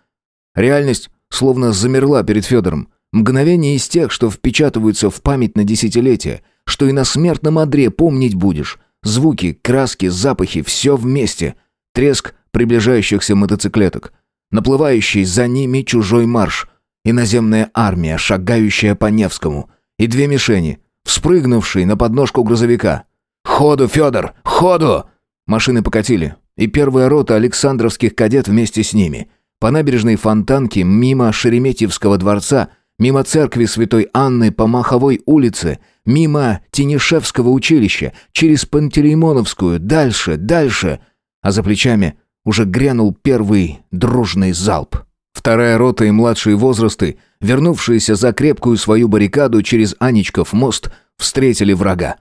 Speaker 2: Реальность словно замерла перед Федором. Мгновение из тех, что впечатываются в память на десятилетия, что и на смертном одре помнить будешь. Звуки, краски, запахи, все вместе. Треск приближающихся мотоциклеток. Наплывающий за ними чужой марш.
Speaker 3: Иноземная армия, шагающая по Невскому. И две мишени, вспрыгнувшие на подножку грузовика. «Ходу, Федор! Ходу!» Машины покатили, и первая рота Александровских кадет вместе с ними. По набережной Фонтанки, мимо Шереметьевского дворца, мимо церкви Святой Анны по Маховой улице, мимо Тенишевского училища, через Пантелеймоновскую, дальше, дальше. А за плечами уже грянул первый дружный залп. Вторая рота и младшие возрасты, вернувшиеся за крепкую свою баррикаду через Аничков мост, встретили врага.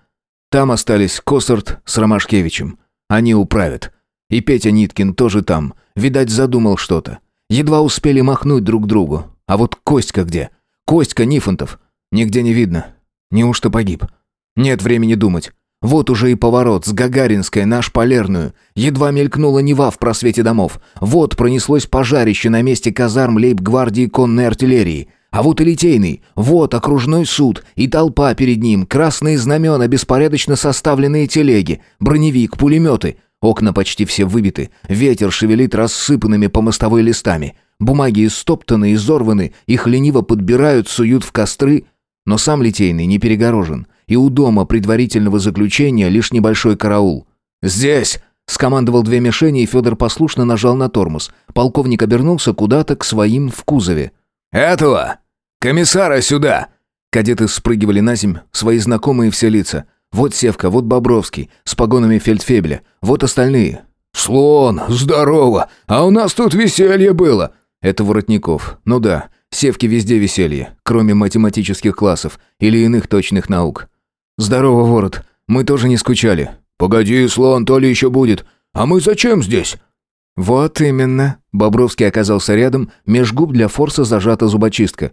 Speaker 3: Там остались Косарт с Ромашкевичем. Они управят. И Петя Ниткин тоже там. Видать, задумал что-то. Едва успели махнуть друг другу. А вот Костька где? Костька Нифонтов. Нигде не видно. Неужто погиб? Нет времени думать. Вот уже и поворот с Гагаринской на Шпалерную. Едва мелькнула Нева в просвете домов. Вот пронеслось пожарище на месте казарм лейб-гвардии конной артиллерии. А вот и Литейный, вот окружной суд, и толпа перед ним, красные знамена, беспорядочно составленные телеги, броневик, пулеметы. Окна почти все выбиты, ветер шевелит рассыпанными по мостовой листами. Бумаги истоптаны, изорваны, их лениво подбирают, суют в костры. Но сам Литейный не перегорожен и у дома предварительного заключения лишь небольшой караул. «Здесь!» — скомандовал две мишени, и Федор послушно нажал на тормоз. Полковник обернулся куда-то к своим в кузове.
Speaker 2: «Этого! Комиссара сюда!»
Speaker 3: Кадеты спрыгивали на земь, свои знакомые все лица. Вот Севка, вот Бобровский, с погонами фельдфебеля, вот остальные.
Speaker 2: «Слон, здорово! А у нас тут веселье было!»
Speaker 3: Это Воротников. Ну да, Севки везде веселье, кроме математических классов или иных точных наук. «Здорово, Ворот. Мы тоже не скучали».
Speaker 2: «Погоди, слон, то ли еще будет. А мы зачем здесь?»
Speaker 3: «Вот именно». Бобровский оказался рядом, меж губ для форса зажата зубочистка.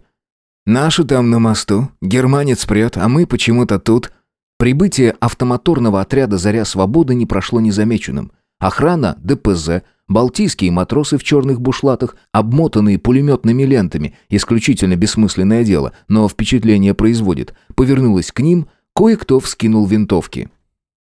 Speaker 3: «Наши там на мосту, германец прет, а мы почему-то тут». Прибытие автомоторного отряда «Заря свободы» не прошло незамеченным. Охрана, ДПЗ, балтийские матросы в черных бушлатах, обмотанные пулеметными лентами, исключительно бессмысленное дело, но впечатление производит, повернулась к ним, кое-кто вскинул винтовки.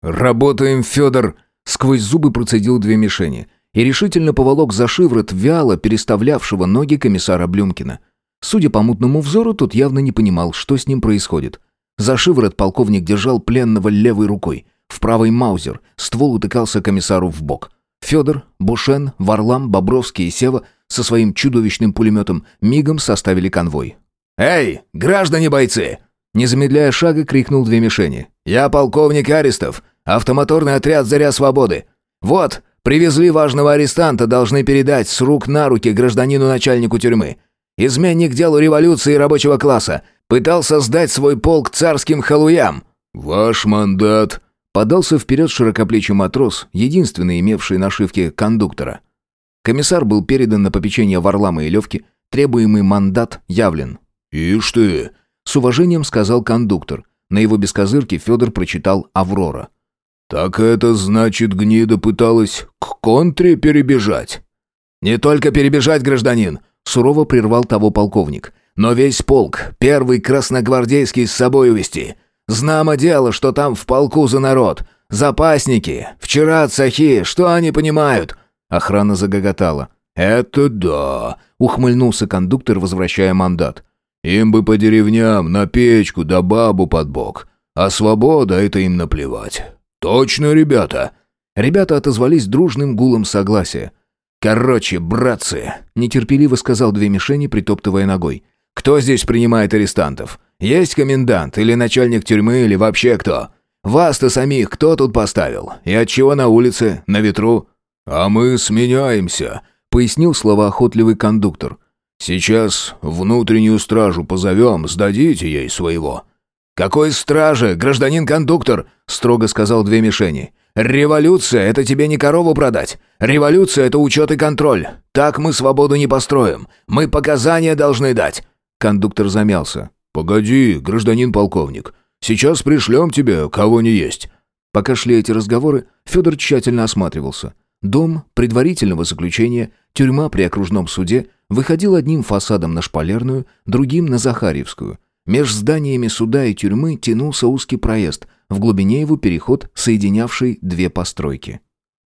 Speaker 2: «Работаем, Федор!»
Speaker 3: Сквозь зубы процедил две мишени и решительно поволок за шиворот вяло переставлявшего ноги комиссара Блюмкина. Судя по мутному взору, тот явно не понимал, что с ним происходит. За шиворот полковник держал пленного левой рукой. В правой маузер. Ствол утыкался комиссару в бок. Федор, Бушен, Варлам, Бобровский и Сева со своим чудовищным пулеметом мигом составили конвой.
Speaker 2: «Эй, граждане-бойцы!»
Speaker 3: Не замедляя шага, крикнул две мишени.
Speaker 2: «Я полковник Арестов, автомоторный отряд «Заря свободы». Вот, привезли важного арестанта, должны передать с рук на руки гражданину начальнику тюрьмы. Изменник делу революции рабочего класса. Пытался сдать свой полк царским халуям».
Speaker 1: «Ваш мандат»,
Speaker 3: Подался вперед широкоплечий матрос, единственный имевший нашивки кондуктора. Комиссар был передан на попечение Варлама и Левки, требуемый мандат явлен.
Speaker 1: «Ишь ты!»
Speaker 3: — с уважением сказал кондуктор. На его бескозырке Федор прочитал «Аврора».
Speaker 1: «Так это значит, гнида пыталась к контре перебежать?»
Speaker 2: «Не только перебежать, гражданин!» — сурово прервал того полковник. «Но весь полк, первый красногвардейский с собой увести. Знамо дело, что там в полку за народ. Запасники, вчера цахи, что они понимают?»
Speaker 3: Охрана загоготала.
Speaker 1: «Это да!»
Speaker 3: — ухмыльнулся кондуктор, возвращая мандат.
Speaker 1: «Им бы по деревням, на печку да бабу под бок. А свобода — это им наплевать. Точно, ребята?»
Speaker 3: Ребята отозвались дружным гулом согласия.
Speaker 2: «Короче, братцы!» — нетерпеливо сказал две мишени, притоптывая ногой. «Кто здесь принимает арестантов? Есть комендант или начальник тюрьмы или вообще кто? Вас-то самих кто тут поставил? И от чего на улице, на ветру?»
Speaker 1: «А мы сменяемся», — пояснил словоохотливый кондуктор. «Сейчас внутреннюю стражу позовем, сдадите ей своего».
Speaker 2: «Какой страже, гражданин кондуктор?» — строго сказал две мишени. «Революция — это тебе не корову продать. Революция — это учет и контроль. Так мы свободу не построим. Мы показания должны дать».
Speaker 3: Кондуктор замялся.
Speaker 1: «Погоди, гражданин полковник, сейчас пришлем тебе, кого не есть».
Speaker 3: Пока шли эти разговоры, Федор тщательно осматривался. Дом предварительного заключения, тюрьма при окружном суде выходил одним фасадом на Шпалерную, другим на Захарьевскую. Меж зданиями суда и тюрьмы тянулся узкий проезд, в глубине его переход, соединявший две постройки.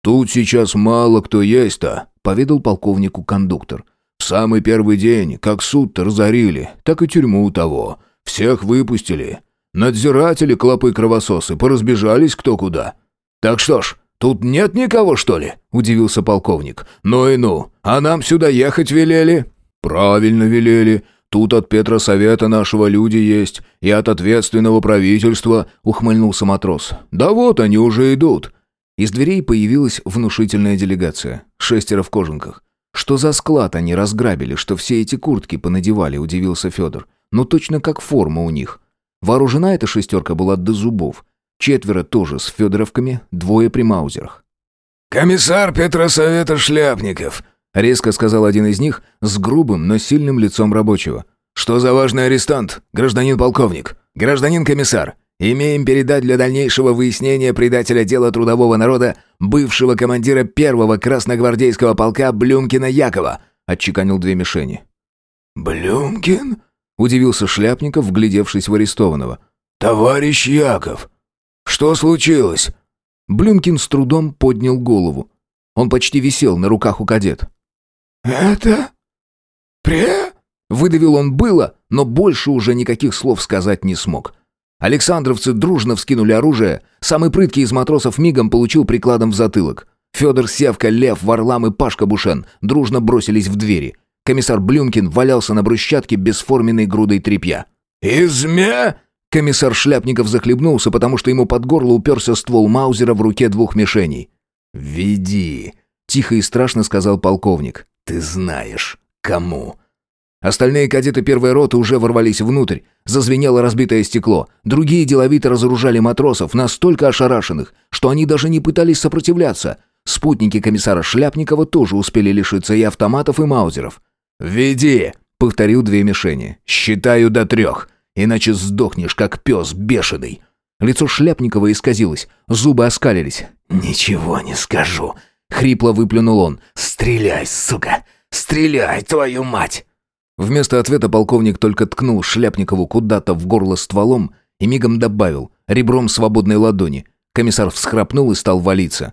Speaker 1: «Тут сейчас мало кто есть-то», —
Speaker 3: поведал полковнику кондуктор. «В самый первый день, как суд-то разорили, так и тюрьму того. Всех выпустили. Надзиратели, клопы-кровососы, поразбежались кто куда. Так что ж, тут нет никого, что ли?» – удивился полковник. «Ну и ну, а нам сюда ехать велели?» «Правильно велели. Тут от Петросовета нашего люди есть, и от ответственного правительства», — ухмыльнулся матрос. «Да вот они уже идут».
Speaker 1: Из дверей появилась внушительная делегация. Шестеро в кожанках. Что за склад они разграбили, что все эти куртки понадевали, удивился Федор. Ну точно как форма у них. Вооружена эта шестерка была до зубов. Четверо тоже с Федоровками, двое при маузерах.
Speaker 2: «Комиссар Петросовета Шляпников», —
Speaker 1: резко сказал один из них с грубым, но сильным лицом рабочего.
Speaker 2: «Что за важный арестант, гражданин полковник? Гражданин комиссар, имеем передать для дальнейшего выяснения предателя дела трудового народа, бывшего командира первого красногвардейского полка Блюмкина Якова», — отчеканил две мишени.
Speaker 3: «Блюмкин?»
Speaker 1: — удивился Шляпников, вглядевшись в арестованного.
Speaker 3: «Товарищ Яков, что случилось?»
Speaker 1: Блюмкин с трудом поднял голову. Он почти висел на руках у кадет.
Speaker 3: «Это... пре...»
Speaker 1: Выдавил он было, но больше уже никаких слов сказать не смог. Александровцы дружно вскинули оружие. Самый прыткий из матросов мигом получил прикладом в затылок. Федор Севка, Лев, Варлам и Пашка Бушен дружно бросились в двери. Комиссар Блюмкин валялся на брусчатке бесформенной грудой тряпья.
Speaker 3: «Изме...»
Speaker 1: Комиссар Шляпников захлебнулся, потому что ему под горло уперся ствол Маузера в руке двух мишеней.
Speaker 3: «Веди», —
Speaker 1: тихо и страшно сказал полковник.
Speaker 3: Ты знаешь, кому».
Speaker 1: Остальные кадеты первой роты уже ворвались внутрь. Зазвенело разбитое стекло. Другие деловито разоружали матросов, настолько ошарашенных, что они даже не пытались сопротивляться. Спутники комиссара Шляпникова тоже успели лишиться и автоматов, и маузеров.
Speaker 3: «Веди!»
Speaker 1: — повторил две мишени.
Speaker 3: «Считаю до трех, иначе сдохнешь, как пес бешеный».
Speaker 1: Лицо Шляпникова исказилось, зубы оскалились.
Speaker 3: «Ничего не скажу. Хрипло выплюнул он. «Стреляй, сука! Стреляй, твою мать!»
Speaker 1: Вместо ответа полковник только ткнул Шляпникову куда-то в горло стволом и мигом добавил, ребром свободной ладони. Комиссар всхрапнул и стал валиться.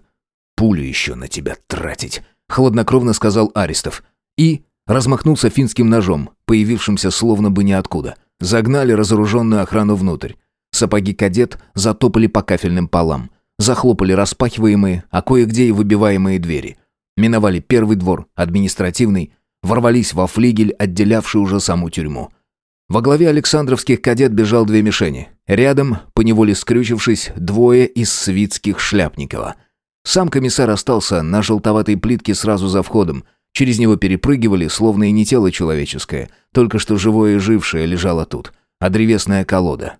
Speaker 3: «Пулю еще на тебя тратить», —
Speaker 1: хладнокровно сказал Аристов. И размахнулся финским ножом, появившимся словно бы ниоткуда. Загнали разоруженную охрану внутрь. Сапоги кадет затопали по кафельным полам. Захлопали распахиваемые, а кое-где и выбиваемые двери. Миновали первый двор, административный, ворвались во флигель, отделявший уже саму тюрьму. Во главе Александровских кадет бежал две мишени. Рядом, поневоле скрючившись, двое из свитских Шляпникова. Сам комиссар остался на желтоватой плитке сразу за входом. Через него перепрыгивали, словно и не тело человеческое, только что живое и жившее лежало тут, а древесная колода.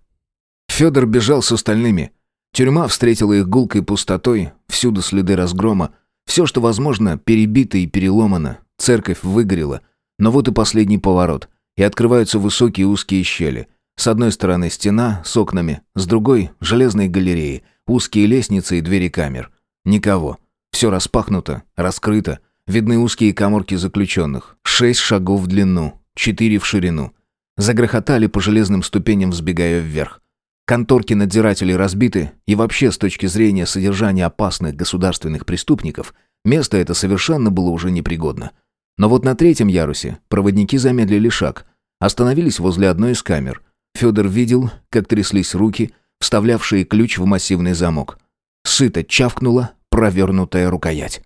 Speaker 1: Федор бежал с остальными, Тюрьма встретила их гулкой пустотой, всюду следы разгрома. Все, что возможно, перебито и переломано. Церковь выгорела. Но вот и последний поворот. И открываются высокие узкие щели. С одной стороны стена с окнами, с другой — железные галереи, узкие лестницы и двери камер. Никого. Все распахнуто, раскрыто. Видны узкие каморки заключенных. Шесть шагов в длину, четыре в ширину. Загрохотали по железным ступеням, взбегая вверх. Конторки надзирателей разбиты, и вообще с точки зрения содержания опасных государственных преступников, место это совершенно было уже непригодно. Но вот на третьем ярусе проводники замедлили шаг, остановились возле одной из камер. Федор видел, как тряслись руки, вставлявшие ключ в массивный замок. Сыто чавкнула провернутая рукоять.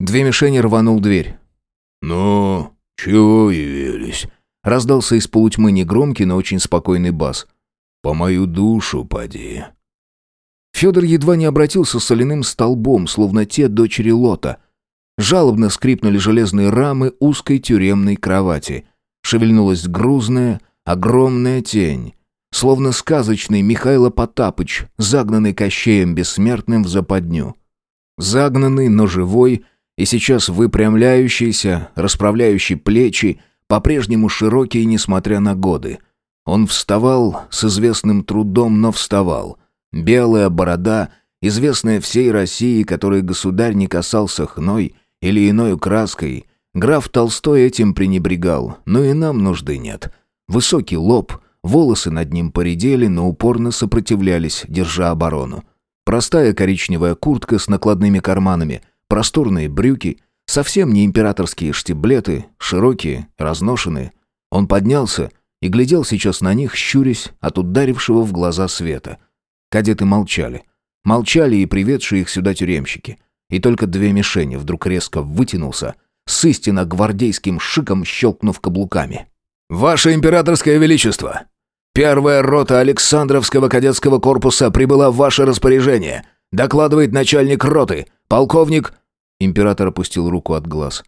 Speaker 1: Две мишени рванул дверь.
Speaker 3: «Ну, чего явились?»
Speaker 1: Раздался из полутьмы негромкий, но очень спокойный бас –
Speaker 3: по мою душу поди».
Speaker 1: Федор едва не обратился с соляным столбом, словно те дочери Лота. Жалобно скрипнули железные рамы узкой тюремной кровати. Шевельнулась грузная, огромная тень. Словно сказочный Михайло Потапыч, загнанный Кощеем Бессмертным в западню. Загнанный, но живой, и сейчас выпрямляющийся, расправляющий плечи, по-прежнему широкие, несмотря на годы — он вставал с известным трудом, но вставал. Белая борода, известная всей России, которой государь не касался хной или иной краской. Граф Толстой этим пренебрегал, но и нам нужды нет. Высокий лоб, волосы над ним поредели, но упорно сопротивлялись, держа оборону. Простая коричневая куртка с накладными карманами, просторные брюки,
Speaker 3: Совсем не императорские штиблеты, широкие, разношенные. Он поднялся и глядел сейчас на них, щурясь от ударившего в глаза света. Кадеты молчали. Молчали и приведшие их сюда тюремщики. И только две мишени вдруг резко вытянулся, с истинно гвардейским шиком щелкнув каблуками.
Speaker 2: «Ваше императорское величество! Первая рота Александровского кадетского корпуса прибыла в ваше распоряжение. Докладывает начальник роты, полковник...»
Speaker 3: Император опустил руку от глаз.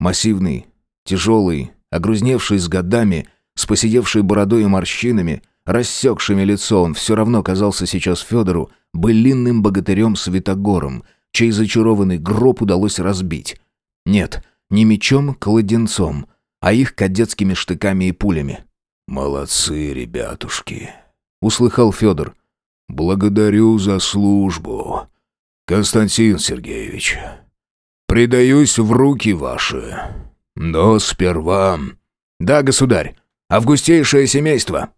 Speaker 3: Массивный, тяжелый, огрузневший с годами, с посидевшей бородой и морщинами, рассекшими лицо, он все равно казался сейчас Федору былинным богатырем Святогором, чей зачарованный гроб удалось разбить. Нет, не мечом-кладенцом, а их кадетскими штыками и пулями.
Speaker 2: «Молодцы, ребятушки!»
Speaker 3: — услыхал Федор.
Speaker 2: «Благодарю за службу, Константин Сергеевич. Предаюсь в руки ваши. Но сперва...» «Да, государь, августейшее семейство!»